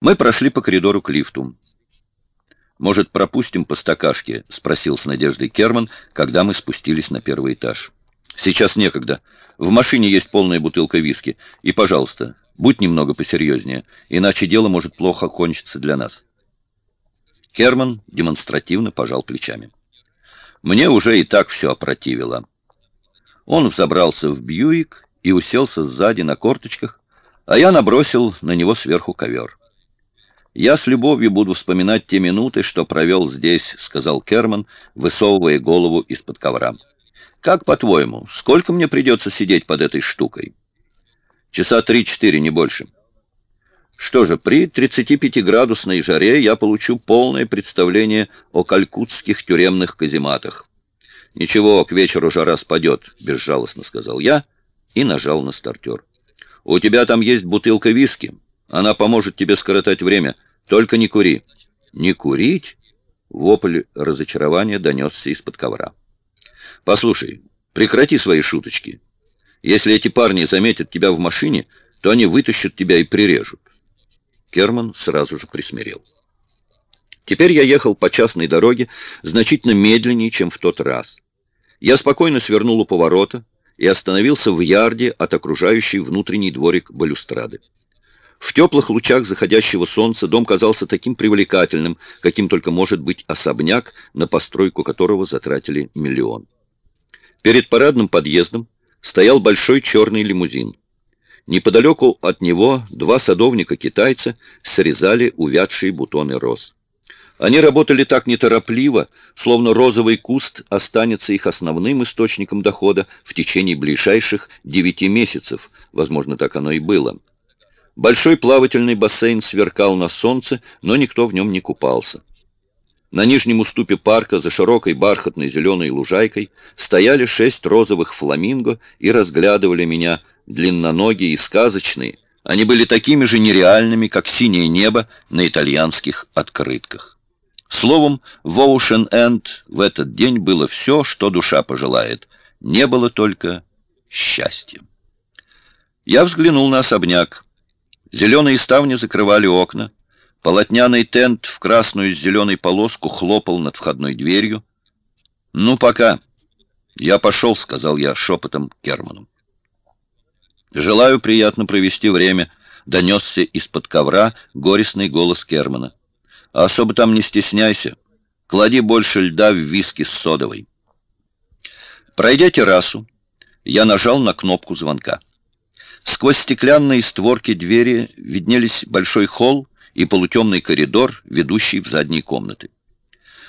Мы прошли по коридору к лифту. «Может, пропустим по стакашке?» — спросил с надеждой Керман, когда мы спустились на первый этаж. «Сейчас некогда. В машине есть полная бутылка виски. И, пожалуйста, будь немного посерьезнее, иначе дело может плохо кончиться для нас». Керман демонстративно пожал плечами. «Мне уже и так все опротивило». Он взобрался в Бьюик и уселся сзади на корточках, а я набросил на него сверху ковер. «Я с любовью буду вспоминать те минуты, что провел здесь», — сказал Керман, высовывая голову из-под ковра. «Как, по-твоему, сколько мне придется сидеть под этой штукой?» «Часа три-четыре, не больше». Что же, при 35-градусной жаре я получу полное представление о калькутских тюремных казематах. «Ничего, к вечеру жара спадет», — безжалостно сказал я и нажал на стартер. «У тебя там есть бутылка виски. Она поможет тебе скоротать время. Только не кури». «Не курить?» — вопль разочарования донесся из-под ковра. «Послушай, прекрати свои шуточки. Если эти парни заметят тебя в машине, то они вытащат тебя и прирежут». Керман сразу же присмирел. Теперь я ехал по частной дороге значительно медленнее, чем в тот раз. Я спокойно свернул у поворота и остановился в ярде от окружающей внутренний дворик балюстрады. В теплых лучах заходящего солнца дом казался таким привлекательным, каким только может быть особняк, на постройку которого затратили миллион. Перед парадным подъездом стоял большой черный лимузин. Неподалеку от него два садовника-китайца срезали увядшие бутоны роз. Они работали так неторопливо, словно розовый куст останется их основным источником дохода в течение ближайших девяти месяцев, возможно, так оно и было. Большой плавательный бассейн сверкал на солнце, но никто в нем не купался. На нижнем уступе парка, за широкой бархатной зеленой лужайкой, стояли шесть розовых фламинго и разглядывали меня, длинноногие и сказочные. Они были такими же нереальными, как синее небо на итальянских открытках. Словом, в Оушен-Энд в этот день было все, что душа пожелает. Не было только счастья. Я взглянул на особняк. Зеленые ставни закрывали окна. Полотняный тент в красную с зеленой полоску хлопал над входной дверью. «Ну, пока. Я пошел», — сказал я шепотом Керману. «Желаю приятно провести время», — донесся из-под ковра горестный голос Кермана. «Особо там не стесняйся. Клади больше льда в виски с содовой». Пройдя террасу, я нажал на кнопку звонка. Сквозь стеклянные створки двери виднелись большой холл и полутемный коридор, ведущий в задние комнаты.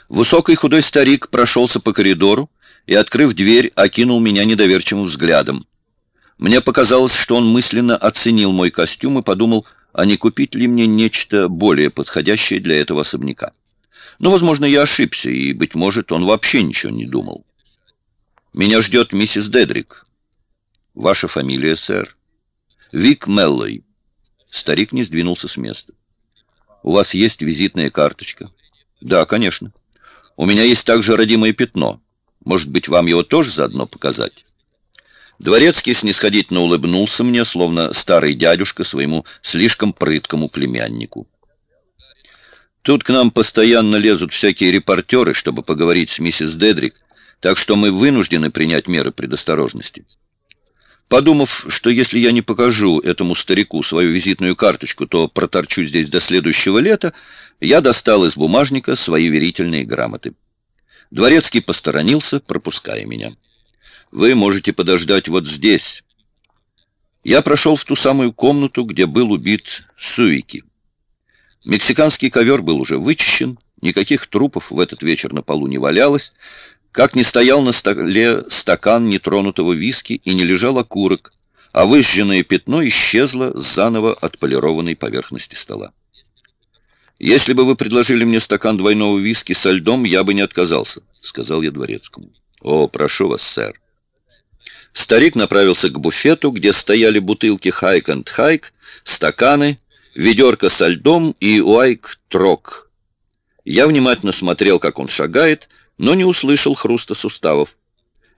Высокий худой старик прошелся по коридору и, открыв дверь, окинул меня недоверчивым взглядом. Мне показалось, что он мысленно оценил мой костюм и подумал, а не купить ли мне нечто более подходящее для этого особняка. Но, возможно, я ошибся, и, быть может, он вообще ничего не думал. «Меня ждет миссис Дедрик». «Ваша фамилия, сэр?» Вик Меллой. Старик не сдвинулся с места. У вас есть визитная карточка? Да, конечно. У меня есть также родимое пятно. Может быть, вам его тоже заодно показать? Дворецкий снисходительно улыбнулся мне, словно старый дядюшка своему слишком прыткому племяннику. Тут к нам постоянно лезут всякие репортеры, чтобы поговорить с миссис Дедрик, так что мы вынуждены принять меры предосторожности. Подумав, что если я не покажу этому старику свою визитную карточку, то проторчу здесь до следующего лета, я достал из бумажника свои верительные грамоты. Дворецкий посторонился, пропуская меня. «Вы можете подождать вот здесь». Я прошел в ту самую комнату, где был убит Суики. Мексиканский ковер был уже вычищен, никаких трупов в этот вечер на полу не валялось, как не стоял на столе стакан нетронутого виски и не лежал окурок, а выжженное пятно исчезло с заново отполированной поверхности стола. «Если бы вы предложили мне стакан двойного виски со льдом, я бы не отказался», — сказал я дворецкому. «О, прошу вас, сэр». Старик направился к буфету, где стояли бутылки «Хайк энд Хайк», стаканы, ведерко со льдом и «Уайк Трок». Я внимательно смотрел, как он шагает, — но не услышал хруста суставов.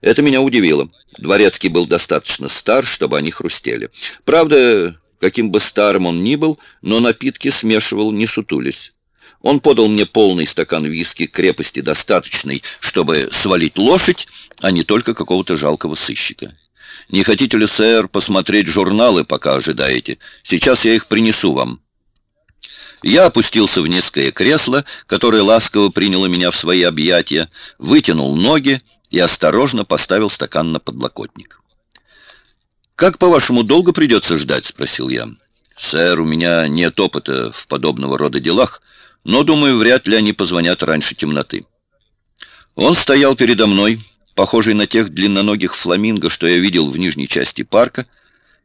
Это меня удивило. Дворецкий был достаточно стар, чтобы они хрустели. Правда, Каким бы старым он ни был, но напитки смешивал не сутулись. Он подал мне полный стакан виски крепости достаточной, чтобы свалить лошадь, а не только какого-то жалкого сыщика. «Не хотите ли, сэр, посмотреть журналы, пока ожидаете? Сейчас я их принесу вам». Я опустился в низкое кресло, которое ласково приняло меня в свои объятия, вытянул ноги и осторожно поставил стакан на подлокотник. «Как, по-вашему, долго придется ждать?» — спросил я. «Сэр, у меня нет опыта в подобного рода делах, но, думаю, вряд ли они позвонят раньше темноты». Он стоял передо мной, похожий на тех длинноногих фламинго, что я видел в нижней части парка,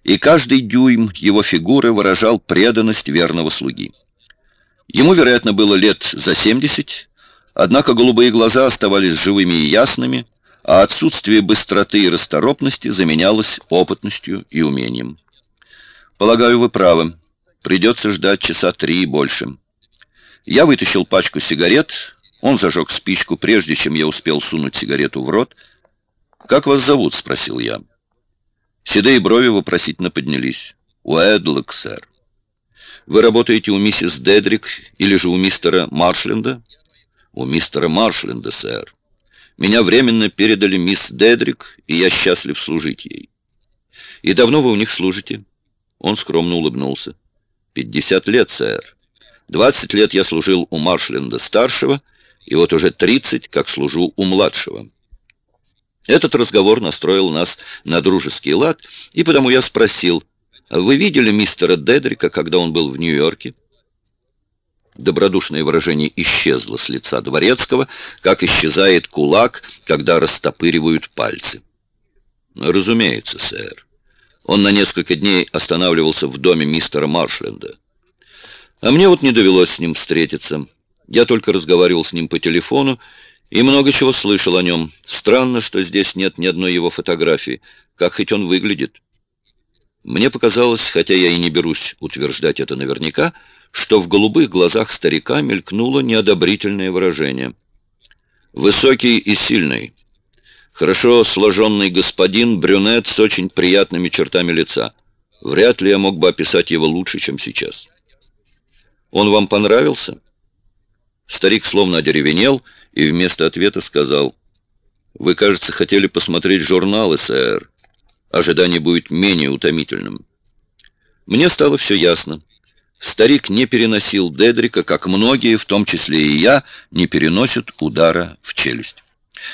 и каждый дюйм его фигуры выражал преданность верного слуги. Ему, вероятно, было лет за семьдесят, однако голубые глаза оставались живыми и ясными, а отсутствие быстроты и расторопности заменялось опытностью и умением. «Полагаю, вы правы. Придется ждать часа три и больше». Я вытащил пачку сигарет, он зажег спичку, прежде чем я успел сунуть сигарету в рот. «Как вас зовут?» — спросил я. Седые брови вопросительно поднялись. «Уэдлок, сэр». «Вы работаете у миссис Дедрик или же у мистера Маршленда?» «У мистера Маршленда, сэр. Меня временно передали мисс Дедрик, и я счастлив служить ей». «И давно вы у них служите?» Он скромно улыбнулся. «Пятьдесят лет, сэр. Двадцать лет я служил у Маршленда-старшего, и вот уже тридцать, как служу у младшего. Этот разговор настроил нас на дружеский лад, и потому я спросил, «Вы видели мистера Дедрика, когда он был в Нью-Йорке?» Добродушное выражение исчезло с лица дворецкого, как исчезает кулак, когда растопыривают пальцы. «Разумеется, сэр. Он на несколько дней останавливался в доме мистера Маршленда. А мне вот не довелось с ним встретиться». Я только разговаривал с ним по телефону и много чего слышал о нем. Странно, что здесь нет ни одной его фотографии. Как хоть он выглядит? Мне показалось, хотя я и не берусь утверждать это наверняка, что в голубых глазах старика мелькнуло неодобрительное выражение. Высокий и сильный. Хорошо сложенный господин, брюнет с очень приятными чертами лица. Вряд ли я мог бы описать его лучше, чем сейчас. Он вам понравился?» Старик словно одеревенел и вместо ответа сказал, «Вы, кажется, хотели посмотреть журналы, сэр. Ожидание будет менее утомительным». Мне стало все ясно. Старик не переносил Дедрика, как многие, в том числе и я, не переносят удара в челюсть.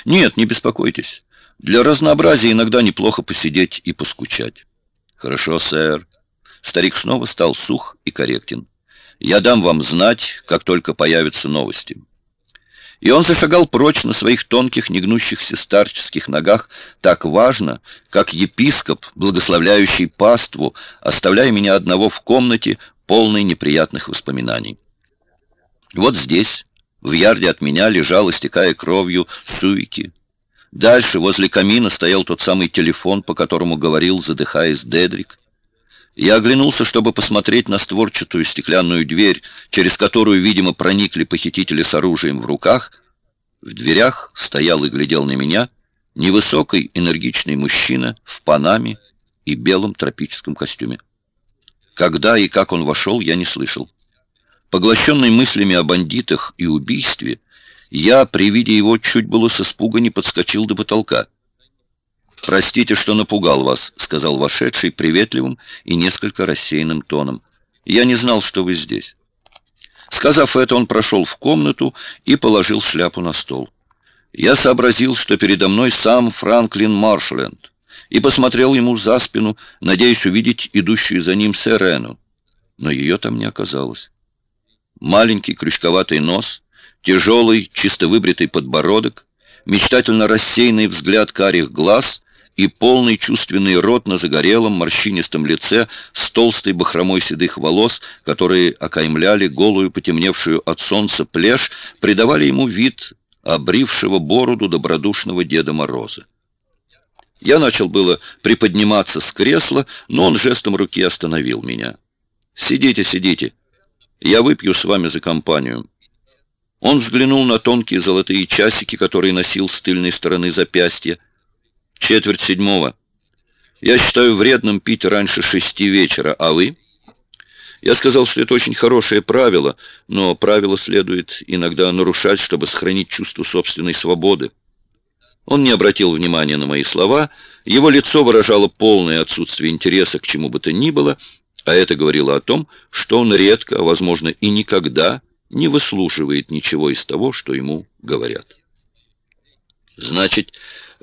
«Нет, не беспокойтесь. Для разнообразия иногда неплохо посидеть и поскучать». «Хорошо, сэр». Старик снова стал сух и корректен. Я дам вам знать, как только появятся новости». И он зашагал прочь на своих тонких, негнущихся старческих ногах, так важно, как епископ, благословляющий паству, оставляя меня одного в комнате, полной неприятных воспоминаний. Вот здесь, в ярде от меня, лежал, истекая кровью, Суики. Дальше, возле камина, стоял тот самый телефон, по которому говорил, задыхаясь, Дедрик. Я оглянулся, чтобы посмотреть на створчатую стеклянную дверь, через которую, видимо, проникли похитители с оружием в руках. В дверях стоял и глядел на меня невысокий энергичный мужчина в панаме и белом тропическом костюме. Когда и как он вошел, я не слышал. Поглощенный мыслями о бандитах и убийстве, я при виде его чуть было с испуга не подскочил до потолка. «Простите, что напугал вас», — сказал вошедший приветливым и несколько рассеянным тоном. «Я не знал, что вы здесь». Сказав это, он прошел в комнату и положил шляпу на стол. Я сообразил, что передо мной сам Франклин Маршленд, и посмотрел ему за спину, надеясь увидеть идущую за ним Серену. Но ее там не оказалось. Маленький крючковатый нос, тяжелый, чисто выбритый подбородок, мечтательно рассеянный взгляд карих глаз и полный чувственный рот на загорелом морщинистом лице с толстой бахромой седых волос, которые окаймляли голую, потемневшую от солнца плешь, придавали ему вид обрившего бороду добродушного Деда Мороза. Я начал было приподниматься с кресла, но он жестом руки остановил меня. «Сидите, сидите. Я выпью с вами за компанию». Он взглянул на тонкие золотые часики, которые носил с тыльной стороны запястья, Четверть седьмого. Я считаю вредным пить раньше шести вечера, а вы? Я сказал, что это очень хорошее правило, но правило следует иногда нарушать, чтобы сохранить чувство собственной свободы. Он не обратил внимания на мои слова, его лицо выражало полное отсутствие интереса к чему бы то ни было, а это говорило о том, что он редко, а возможно и никогда, не выслушивает ничего из того, что ему говорят. «Значит,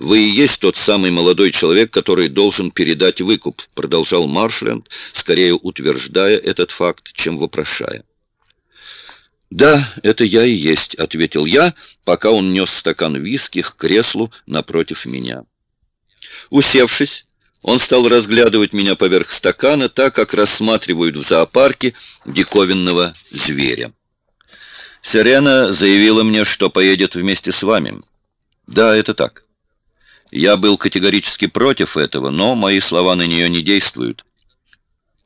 вы и есть тот самый молодой человек, который должен передать выкуп», продолжал Маршленд, скорее утверждая этот факт, чем вопрошая. «Да, это я и есть», — ответил я, пока он нес стакан виски к креслу напротив меня. Усевшись, он стал разглядывать меня поверх стакана, так как рассматривают в зоопарке диковинного зверя. Сирена заявила мне, что поедет вместе с вами. Да, это так. Я был категорически против этого, но мои слова на нее не действуют.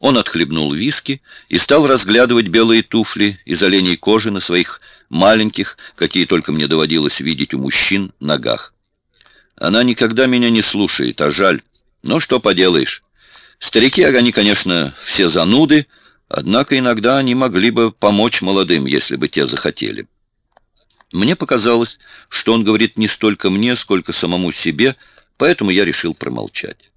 Он отхлебнул виски и стал разглядывать белые туфли из оленей кожи на своих маленьких, какие только мне доводилось видеть у мужчин, ногах. Она никогда меня не слушает, а жаль. Но что поделаешь. Старики, они, конечно, все зануды, однако иногда они могли бы помочь молодым, если бы те захотели. Мне показалось, что он говорит не столько мне, сколько самому себе, поэтому я решил промолчать.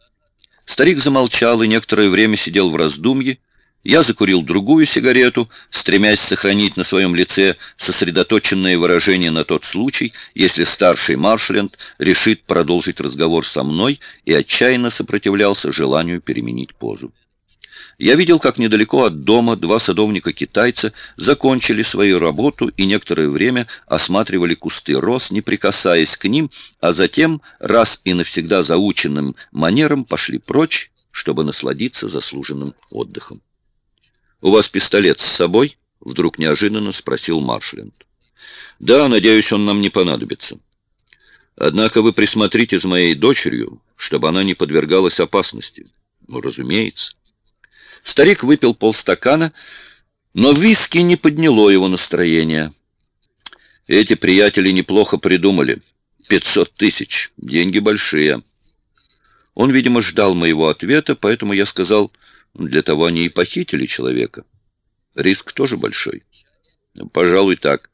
Старик замолчал и некоторое время сидел в раздумье. Я закурил другую сигарету, стремясь сохранить на своем лице сосредоточенное выражение на тот случай, если старший Маршленд решит продолжить разговор со мной и отчаянно сопротивлялся желанию переменить позу. Я видел, как недалеко от дома два садовника-китайца закончили свою работу и некоторое время осматривали кусты роз, не прикасаясь к ним, а затем, раз и навсегда заученным манером, пошли прочь, чтобы насладиться заслуженным отдыхом. «У вас пистолет с собой?» — вдруг неожиданно спросил Маршленд. «Да, надеюсь, он нам не понадобится. Однако вы присмотрите за моей дочерью, чтобы она не подвергалась опасности». «Ну, разумеется». Старик выпил полстакана, но виски не подняло его настроение. Эти приятели неплохо придумали. Пятьсот тысяч. Деньги большие. Он, видимо, ждал моего ответа, поэтому я сказал, для того они и похитили человека. Риск тоже большой. Пожалуй, так.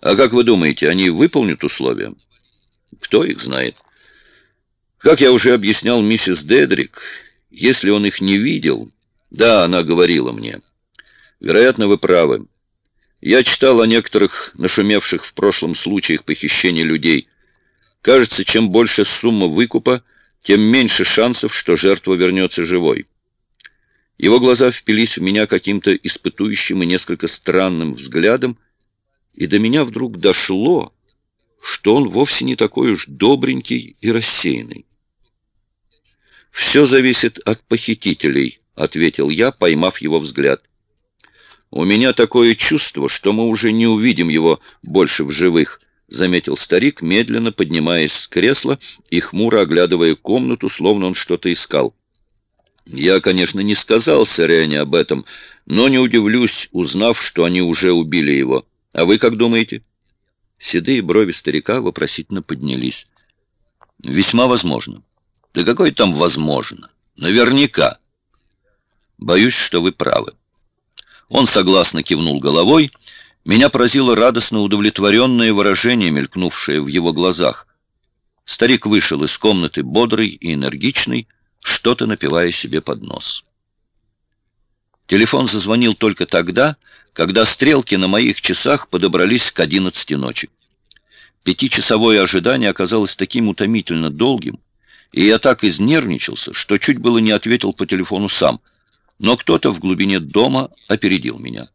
А как вы думаете, они выполнят условия? Кто их знает? Как я уже объяснял миссис Дедрик, если он их не видел, да, она говорила мне. Вероятно, вы правы. Я читал о некоторых нашумевших в прошлом случаях похищения людей. Кажется, чем больше сумма выкупа, тем меньше шансов, что жертва вернется живой. Его глаза впились в меня каким-то испытующим и несколько странным взглядом, и до меня вдруг дошло, что он вовсе не такой уж добренький и рассеянный. Все зависит от похитителей, ответил я, поймав его взгляд. «У меня такое чувство, что мы уже не увидим его больше в живых», — заметил старик, медленно поднимаясь с кресла и хмуро оглядывая комнату, словно он что-то искал. «Я, конечно, не сказал Сирене об этом, но не удивлюсь, узнав, что они уже убили его. А вы как думаете?» Седые брови старика вопросительно поднялись. «Весьма возможно». «Да какое там возможно? Наверняка». Боюсь, что вы правы. Он согласно кивнул головой. Меня поразило радостно удовлетворенное выражение, мелькнувшее в его глазах. Старик вышел из комнаты бодрый и энергичный, что-то напивая себе под нос. Телефон зазвонил только тогда, когда стрелки на моих часах подобрались к одиннадцати ночи. Пятичасовое ожидание оказалось таким утомительно долгим, и я так изнервничался, что чуть было не ответил по телефону сам — но кто-то в глубине дома опередил меня.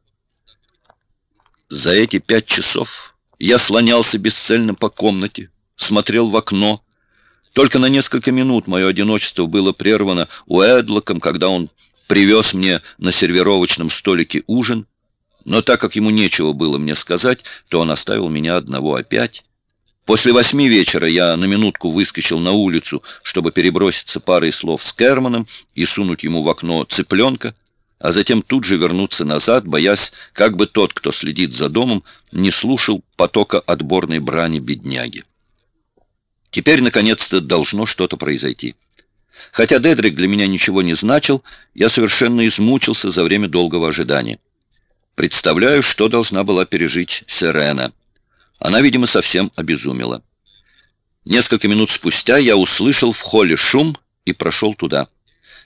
За эти пять часов я слонялся бесцельно по комнате, смотрел в окно. Только на несколько минут мое одиночество было прервано Уэдлоком, когда он привез мне на сервировочном столике ужин, но так как ему нечего было мне сказать, то он оставил меня одного опять, После восьми вечера я на минутку выскочил на улицу, чтобы переброситься парой слов с Керманом и сунуть ему в окно цыпленка, а затем тут же вернуться назад, боясь, как бы тот, кто следит за домом, не слушал потока отборной брани бедняги. Теперь, наконец-то, должно что-то произойти. Хотя Дедрик для меня ничего не значил, я совершенно измучился за время долгого ожидания. Представляю, что должна была пережить Сирена. Она, видимо, совсем обезумела. Несколько минут спустя я услышал в холле шум и прошел туда.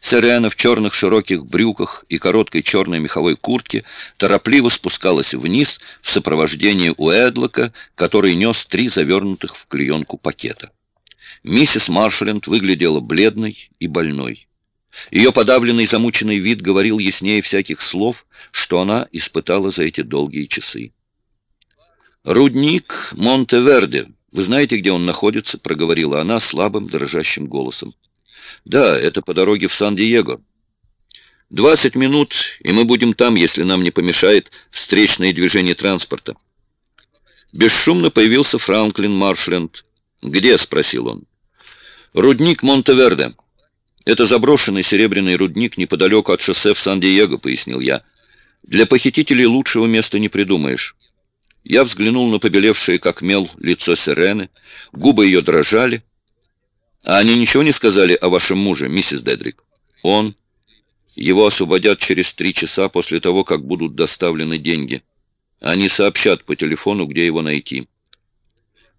Сирена в черных широких брюках и короткой черной меховой куртке торопливо спускалась вниз в сопровождении Уэдлока, который нес три завернутых в клеенку пакета. Миссис Маршалленд выглядела бледной и больной. Ее подавленный замученный вид говорил яснее всяких слов, что она испытала за эти долгие часы. «Рудник Монтеверде. Вы знаете, где он находится?» — проговорила она слабым, дрожащим голосом. Да, это по дороге в Сан-Диего. Двадцать минут, и мы будем там, если нам не помешает встречное движение транспорта. Бесшумно появился Франклин Маршленд. «Где?» — спросил он. «Рудник Монтеверде. Это заброшенный серебряный рудник неподалеку от шоссе в Сан-Диего», — пояснил я. «Для похитителей лучшего места не придумаешь». Я взглянул на побелевшее, как мел, лицо Сирены. Губы ее дрожали. А они ничего не сказали о вашем муже, миссис Дедрик? Он. Его освободят через три часа после того, как будут доставлены деньги. Они сообщат по телефону, где его найти.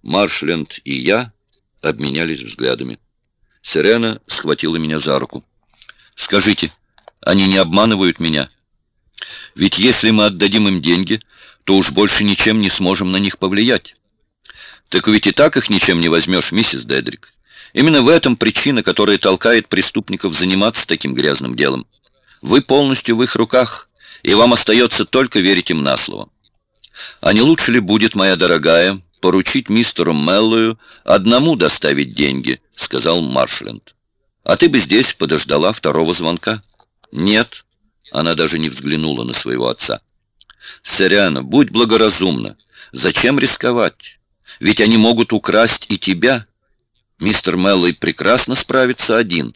Маршленд и я обменялись взглядами. Сирена схватила меня за руку. «Скажите, они не обманывают меня? Ведь если мы отдадим им деньги, то уж больше ничем не сможем на них повлиять. Так ведь и так их ничем не возьмешь, миссис Дедрик. Именно в этом причина, которая толкает преступников заниматься таким грязным делом. Вы полностью в их руках, и вам остается только верить им на слово. А не лучше ли будет, моя дорогая, поручить мистеру Меллою одному доставить деньги, сказал Маршленд. А ты бы здесь подождала второго звонка. Нет, она даже не взглянула на своего отца. Сыряна, будь благоразумна. Зачем рисковать? Ведь они могут украсть и тебя, Мистер Меллой прекрасно справится один.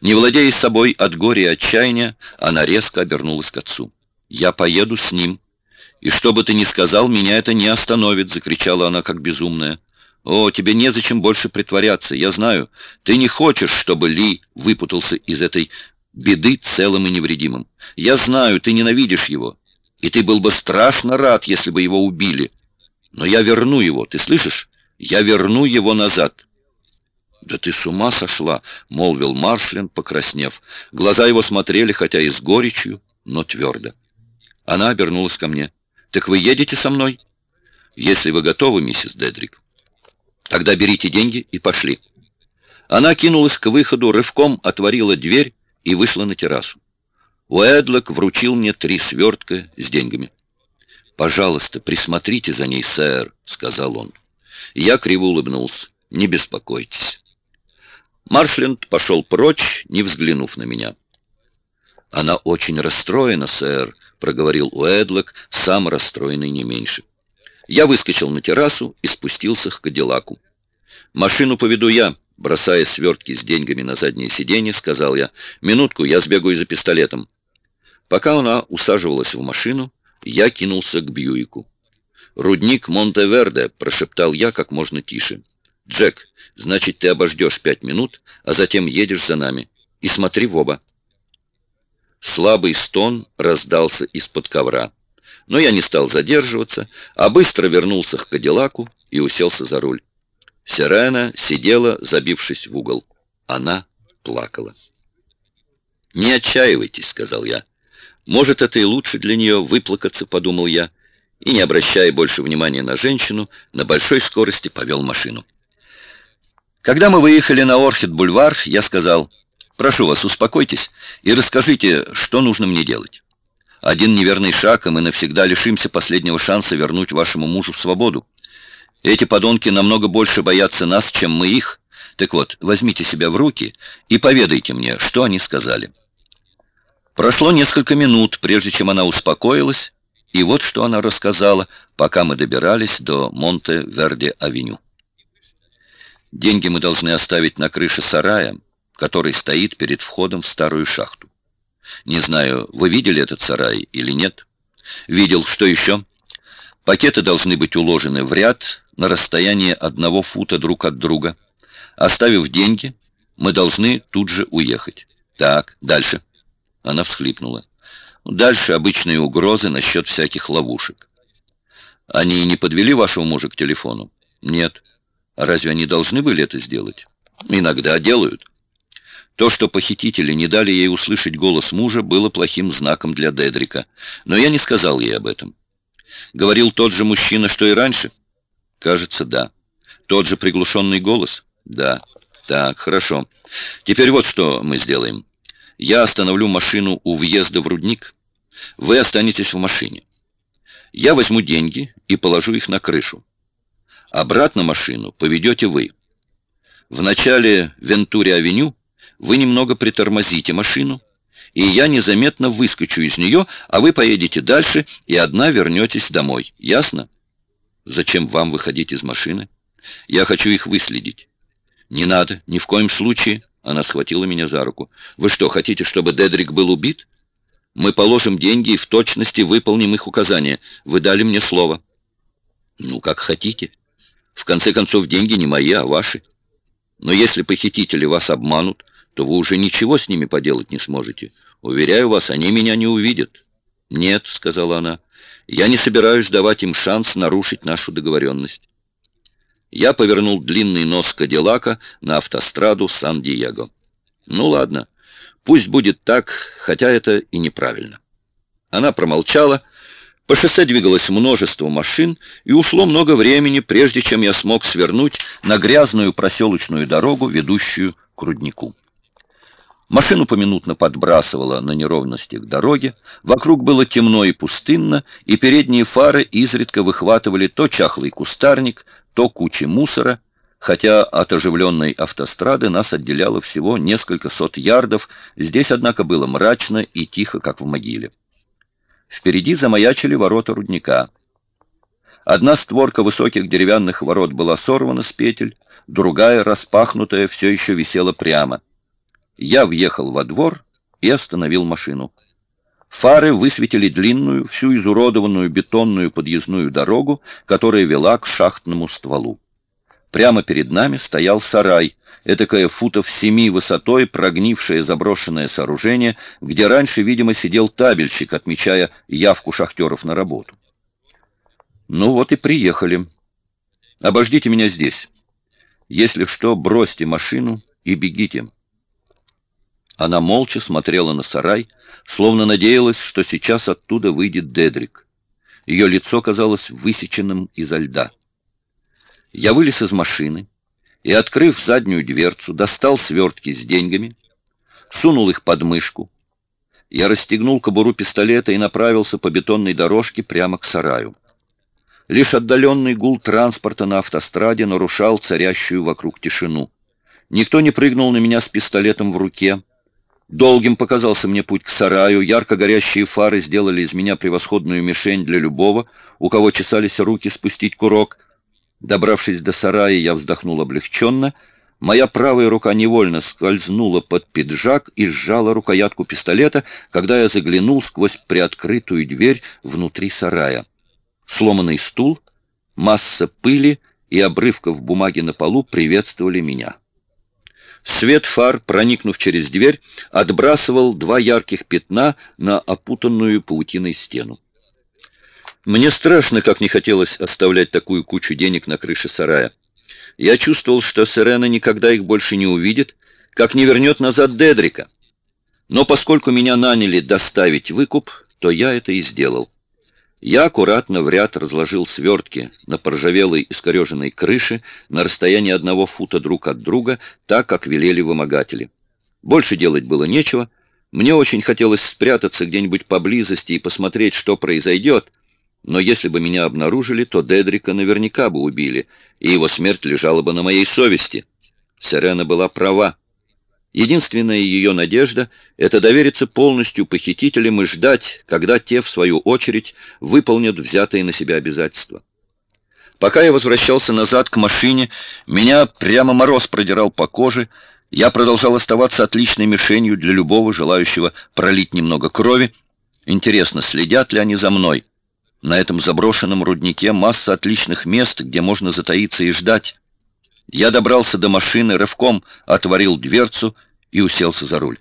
Не владея собой от горя и отчаяния, она резко обернулась к отцу. «Я поеду с ним. И что бы ты ни сказал, меня это не остановит!» — закричала она, как безумная. «О, тебе незачем больше притворяться. Я знаю, ты не хочешь, чтобы Ли выпутался из этой беды целым и невредимым. Я знаю, ты ненавидишь его, и ты был бы страшно рад, если бы его убили. Но я верну его, ты слышишь? Я верну его назад». «Да ты с ума сошла!» — молвил Маршлин, покраснев. Глаза его смотрели, хотя и с горечью, но твердо. Она обернулась ко мне. «Так вы едете со мной?» «Если вы готовы, миссис Дедрик». «Тогда берите деньги и пошли». Она кинулась к выходу, рывком отворила дверь и вышла на террасу. Уэдлок вручил мне три свертка с деньгами. «Пожалуйста, присмотрите за ней, сэр», — сказал он. Я криво улыбнулся. «Не беспокойтесь». Маршленд пошел прочь, не взглянув на меня. «Она очень расстроена, сэр», — проговорил Уэдлок, сам расстроенный не меньше. Я выскочил на террасу и спустился к Кадиллаку. «Машину поведу я», — бросая свертки с деньгами на заднее сиденье, сказал я. «Минутку, я сбегаю за пистолетом». Пока она усаживалась в машину, я кинулся к Бьюику. «Рудник Монтеверде», — прошептал я как можно тише. «Джек, значит, ты обождешь пять минут, а затем едешь за нами. И смотри в оба». Слабый стон раздался из-под ковра. Но я не стал задерживаться, а быстро вернулся к Кадиллаку и уселся за руль. Сирена сидела, забившись в угол. Она плакала. «Не отчаивайтесь», — сказал я. «Может, это и лучше для нее выплакаться», — подумал я, и, не обращая больше внимания на женщину, на большой скорости повел машину. Когда мы выехали на Орхид-бульвар, я сказал, «Прошу вас, успокойтесь и расскажите, что нужно мне делать. Один неверный шаг, и мы навсегда лишимся последнего шанса вернуть вашему мужу свободу. Эти подонки намного больше боятся нас, чем мы их. Так вот, возьмите себя в руки и поведайте мне, что они сказали». Прошло несколько минут, прежде чем она успокоилась, и вот что она рассказала, пока мы добирались до Монте-Верде-авеню. Деньги мы должны оставить на крыше сарая, который стоит перед входом в старую шахту. Не знаю, вы видели этот сарай или нет? Видел. Что еще? Пакеты должны быть уложены в ряд на расстоянии одного фута друг от друга. Оставив деньги, Мы должны тут же уехать. Так, дальше. Она всхлипнула. Дальше обычные угрозы насчет всяких ловушек. Они не подвели вашего мужа к телефону? Нет. А разве они должны были это сделать? Иногда делают. То, что похитители не дали ей услышать голос мужа, было плохим знаком для Дедрика. Но я не сказал ей об этом. Говорил тот же мужчина, что и раньше? Кажется, да. Тот же приглушенный голос? Да. Так, хорошо. Теперь вот что мы сделаем. Я остановлю машину у въезда в рудник. Вы останетесь в машине. Я возьму деньги и положу их на крышу. Обратно машину поведете вы. В начале Вентури-авеню вы немного притормозите машину, и я незаметно выскочу из нее, а вы поедете дальше и одна вернетесь домой. Ясно? Зачем вам выходить из машины? Я хочу их выследить. Не надо, ни в коем случае. Она схватила меня за руку. Вы что, хотите, чтобы Дедрик был убит? Мы положим деньги и в точности выполним их указания. Вы дали мне слово. Ну, как хотите. В конце концов, деньги не мои, а ваши. Но если похитители вас обманут, то вы уже ничего с ними поделать не сможете. Уверяю вас, они меня не увидят. Нет, сказала она, я не собираюсь давать им шанс нарушить нашу договоренность. Я повернул длинный нос Кадиллака на автостраду Сан-Диего. Ну ладно, пусть будет так, хотя это и неправильно. Она промолчала, по шоссе двигалось множество машин, и ушло много времени, прежде чем я смог свернуть на грязную проселочную дорогу, ведущую к руднику. Машину поминутно подбрасывало на неровностях дороги, вокруг было темно и пустынно, и передние фары изредка выхватывали то чахлый кустарник, то кучи мусора, хотя от оживленной автострады нас отделяло всего несколько сот ярдов, здесь, однако, было мрачно и тихо, как в могиле. Впереди замаячили ворота рудника. Одна створка высоких деревянных ворот была сорвана с петель, другая, распахнутая, все еще висела прямо. Я въехал во двор и остановил машину. Фары высветили длинную, всю изуродованную бетонную подъездную дорогу, которая вела к шахтному стволу. Прямо перед нами стоял сарай, этакое футов семи высотой прогнившее заброшенное сооружение, где раньше, видимо, сидел табельщик, отмечая явку шахтеров на работу. Ну вот и приехали. Обождите меня здесь. Если что, бросьте машину и бегите. Она молча смотрела на сарай, словно надеялась, что сейчас оттуда выйдет Дедрик. Ее лицо казалось высеченным изо льда. Я вылез из машины, и, открыв заднюю дверцу, достал свертки с деньгами, сунул их под мышку. Я расстегнул кобуру пистолета и направился по бетонной дорожке прямо к сараю. Лишь отдаленный гул транспорта на автостраде нарушал царящую вокруг тишину. Никто не прыгнул на меня с пистолетом в руке. Долгим показался мне путь к сараю, ярко горящие фары сделали из меня превосходную мишень для любого, у кого чесались руки спустить курок — Добравшись до сарая, я вздохнул облегченно. Моя правая рука невольно скользнула под пиджак и сжала рукоятку пистолета, когда я заглянул сквозь приоткрытую дверь внутри сарая. Сломанный стул, масса пыли и обрывков бумаги на полу приветствовали меня. Свет фар, проникнув через дверь, отбрасывал два ярких пятна на опутанную паутиной стену. Мне страшно, как не хотелось оставлять такую кучу денег на крыше сарая. Я чувствовал, что Сирена никогда их больше не увидит, как не вернет назад Дедрика. Но поскольку меня наняли доставить выкуп, то я это и сделал. Я аккуратно в ряд разложил свертки на поржавелой искореженной крыше на расстоянии одного фута друг от друга, так, как велели вымогатели. Больше делать было нечего. Мне очень хотелось спрятаться где-нибудь поблизости и посмотреть, что произойдет, но если бы меня обнаружили, то Дедрика наверняка бы убили, и его смерть лежала бы на моей совести. Сирена была права. Единственная ее надежда — это довериться полностью похитителям и ждать, когда те, в свою очередь, выполнят взятые на себя обязательства. Пока я возвращался назад к машине, меня прямо мороз продирал по коже, я продолжал оставаться отличной мишенью для любого желающего пролить немного крови. Интересно, следят ли они за мной? На этом заброшенном руднике масса отличных мест, где можно затаиться и ждать. Я добрался до машины, рывком отворил дверцу и уселся за руль.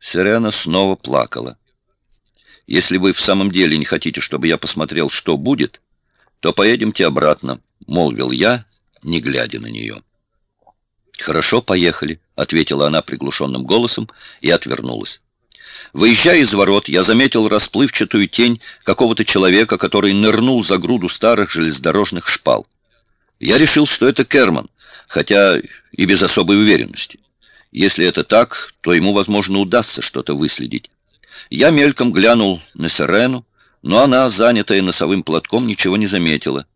Сирена снова плакала. «Если вы в самом деле не хотите, чтобы я посмотрел, что будет, то поедемте обратно», — молвил я, не глядя на нее. «Хорошо, поехали», — ответила она приглушенным голосом и отвернулась. Выезжая из ворот, я заметил расплывчатую тень какого-то человека, который нырнул за груду старых железнодорожных шпал. Я решил, что это Керман, хотя и без особой уверенности. Если это так, то ему, возможно, удастся что-то выследить. Я мельком глянул на Сирену, но она, занятая носовым платком, ничего не заметила.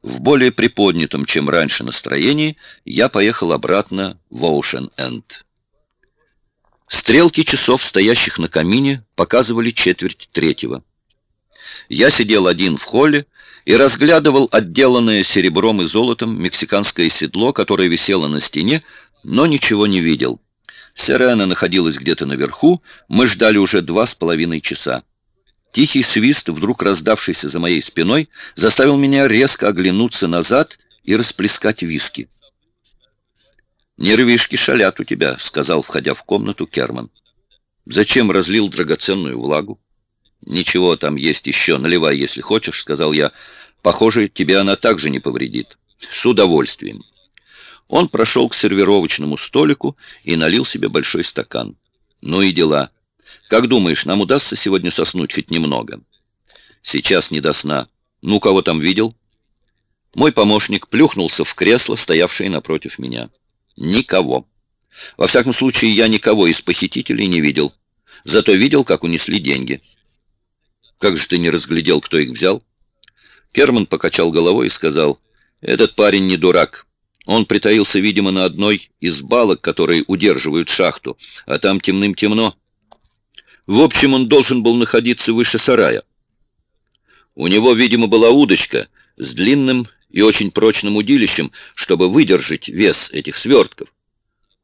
В более приподнятом, чем раньше, настроении я поехал обратно в Оушен-Энд. Стрелки часов, стоящих на камине, показывали четверть третьего. Я сидел один в холле и разглядывал отделанное серебром и золотом мексиканское седло, которое висело на стене, но ничего не видел. Сирена находилась где-то наверху, мы ждали уже два с половиной часа. Тихий свист, вдруг раздавшийся за моей спиной, заставил меня резко оглянуться назад и расплескать виски. «Нервишки шалят у тебя», — сказал, входя в комнату Керман. «Зачем разлил драгоценную влагу?» «Ничего, там есть еще, наливай, если хочешь», — сказал я. «Похоже, тебе она также не повредит». «С удовольствием». Он прошел к сервировочному столику и налил себе большой стакан. «Ну и дела. Как думаешь, нам удастся сегодня соснуть хоть немного?» «Сейчас не до сна. Ну, кого там видел?» Мой помощник плюхнулся в кресло, стоявшее напротив меня. Никого. Во всяком случае, я никого из похитителей не видел. Зато видел, как унесли деньги. Как же ты не разглядел, кто их взял? Керман покачал головой и сказал, «Этот парень не дурак. Он притаился, видимо, на одной из балок, которые удерживают шахту, а там темным-темно. В общем, он должен был находиться выше сарая. У него, видимо, была удочка с длинным и очень прочным удилищем, чтобы выдержать вес этих свертков.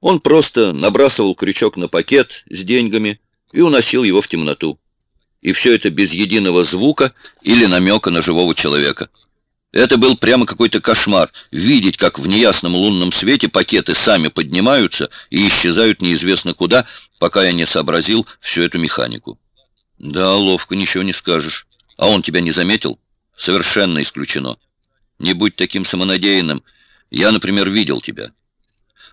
Он просто набрасывал крючок на пакет с деньгами и уносил его в темноту. И все это без единого звука или намека на живого человека. Это был прямо какой-то кошмар, видеть, как в неясном лунном свете пакеты сами поднимаются и исчезают неизвестно куда, пока я не сообразил всю эту механику. Да, ловко, ничего не скажешь. А он тебя не заметил? Совершенно исключено. Не будь таким самонадеянным. Я, например, видел тебя.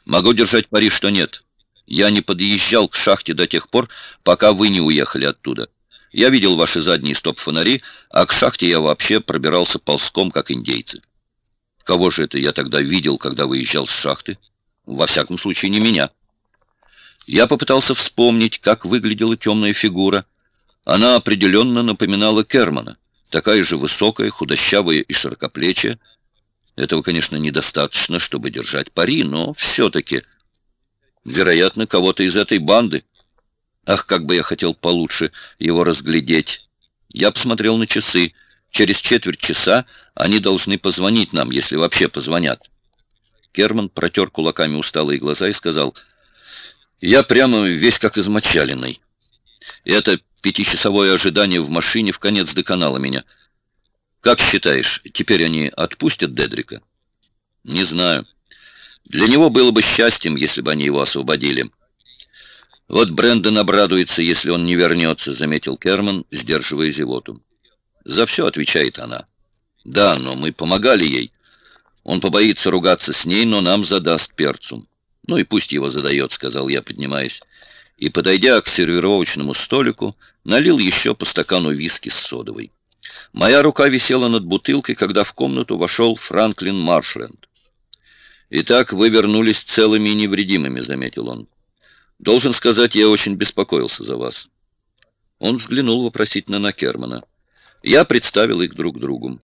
Могу держать пари, что нет. Я не подъезжал к шахте до тех пор, пока вы не уехали оттуда. Я видел ваши задние стоп-фонари, а к шахте я вообще пробирался ползком, как индейцы. Кого же это я тогда видел, когда выезжал с шахты? Во всяком случае, не меня. Я попытался вспомнить, как выглядела темная фигура. Она определенно напоминала Кермана такая же высокая, худощавая и широкоплечая. Этого, конечно, недостаточно, чтобы держать пари, но все-таки, вероятно, кого-то из этой банды. Ах, как бы я хотел получше его разглядеть. Я посмотрел на часы. Через четверть часа они должны позвонить нам, если вообще позвонят. Керман протер кулаками усталые глаза и сказал, «Я прямо весь как измочаленный. Это Пятичасовое ожидание в машине в конец доконало меня. Как считаешь, теперь они отпустят Дедрика? Не знаю. Для него было бы счастьем, если бы они его освободили. Вот Брэндон обрадуется, если он не вернется, заметил Керман, сдерживая зевоту. За все отвечает она. Да, но мы помогали ей. Он побоится ругаться с ней, но нам задаст перцу. Ну и пусть его задает, сказал я, поднимаясь и, подойдя к сервировочному столику, налил еще по стакану виски с содовой. Моя рука висела над бутылкой, когда в комнату вошел Франклин Маршленд. «Итак, вы вернулись целыми и невредимыми», — заметил он. «Должен сказать, я очень беспокоился за вас». Он взглянул вопросительно на Кермана. Я представил их друг другу.